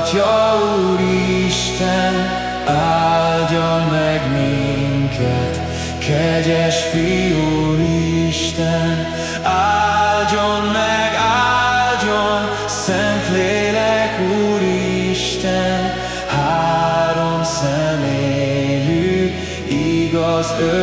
Atya Úristen, áldjon meg minket, Kegyes Fiú Isten, áldjon meg, áldjon, Szentlélek Úristen, három személyű, igaz ő.